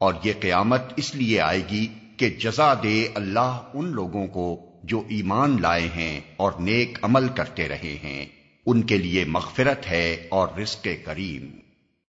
اور یہ قیامت اس لیے آئے گی کہ جزا دے اللہ ان لوگوں کو جو ایمان لائے ہیں اور نیک عمل کرتے رہے ہیں۔ ان کے لیے مغفرت ہے اور رزق کریم۔